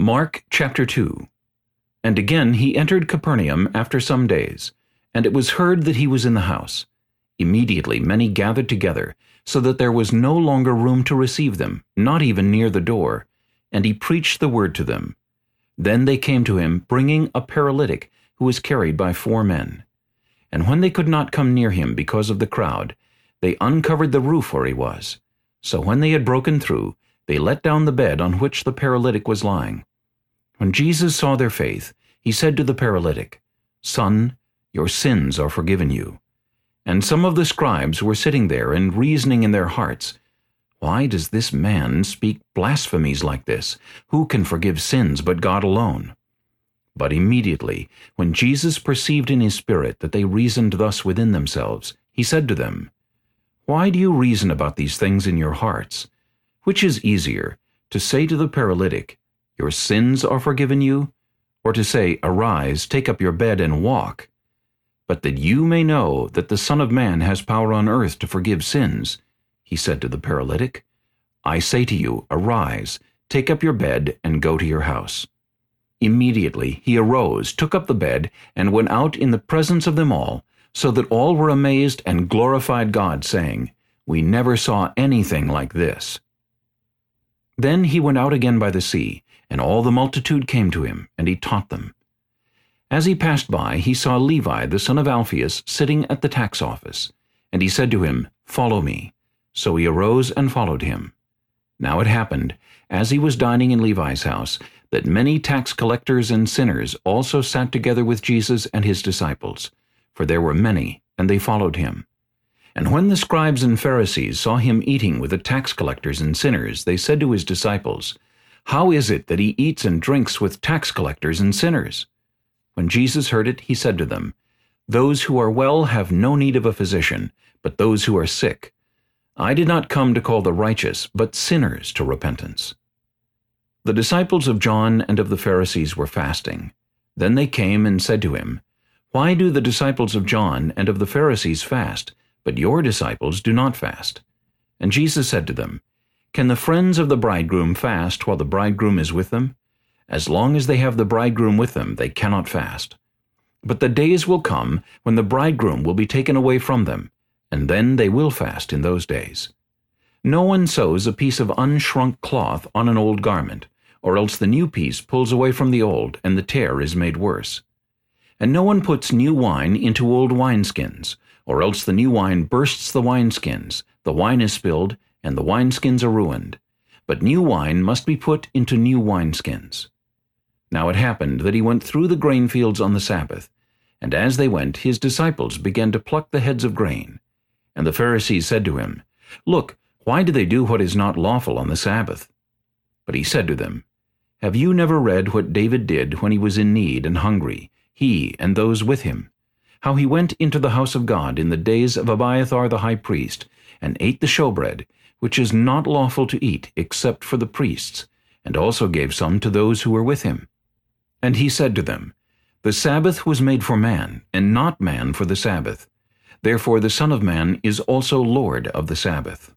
Mark chapter 2 And again he entered Capernaum after some days, and it was heard that he was in the house. Immediately many gathered together, so that there was no longer room to receive them, not even near the door. And he preached the word to them. Then they came to him, bringing a paralytic, who was carried by four men. And when they could not come near him because of the crowd, they uncovered the roof where he was. So when they had broken through, they let down the bed on which the paralytic was lying. When Jesus saw their faith, he said to the paralytic, Son, your sins are forgiven you. And some of the scribes were sitting there and reasoning in their hearts, Why does this man speak blasphemies like this? Who can forgive sins but God alone? But immediately, when Jesus perceived in his spirit that they reasoned thus within themselves, he said to them, Why do you reason about these things in your hearts? Which is easier, to say to the paralytic, your sins are forgiven you, or to say, Arise, take up your bed and walk. But that you may know that the Son of Man has power on earth to forgive sins, he said to the paralytic, I say to you, Arise, take up your bed, and go to your house. Immediately he arose, took up the bed, and went out in the presence of them all, so that all were amazed and glorified God, saying, We never saw anything like this. Then he went out again by the sea, and all the multitude came to him, and he taught them. As he passed by, he saw Levi the son of Alphaeus sitting at the tax office, and he said to him, Follow me. So he arose and followed him. Now it happened, as he was dining in Levi's house, that many tax collectors and sinners also sat together with Jesus and his disciples, for there were many, and they followed him. And when the scribes and Pharisees saw him eating with the tax collectors and sinners, they said to his disciples, How is it that he eats and drinks with tax collectors and sinners? When Jesus heard it, he said to them, Those who are well have no need of a physician, but those who are sick. I did not come to call the righteous, but sinners to repentance. The disciples of John and of the Pharisees were fasting. Then they came and said to him, Why do the disciples of John and of the Pharisees fast, but your disciples do not fast. And Jesus said to them, Can the friends of the bridegroom fast while the bridegroom is with them? As long as they have the bridegroom with them, they cannot fast. But the days will come when the bridegroom will be taken away from them, and then they will fast in those days. No one sews a piece of unshrunk cloth on an old garment, or else the new piece pulls away from the old, and the tear is made worse. And no one puts new wine into old wineskins, or else the new wine bursts the wineskins, the wine is spilled, and the wineskins are ruined. But new wine must be put into new wineskins. Now it happened that he went through the grain fields on the Sabbath, and as they went, his disciples began to pluck the heads of grain. And the Pharisees said to him, Look, why do they do what is not lawful on the Sabbath? But he said to them, Have you never read what David did when he was in need and hungry, he and those with him? how he went into the house of God in the days of Abiathar the high priest, and ate the showbread, which is not lawful to eat except for the priests, and also gave some to those who were with him. And he said to them, The Sabbath was made for man, and not man for the Sabbath. Therefore the Son of Man is also Lord of the Sabbath.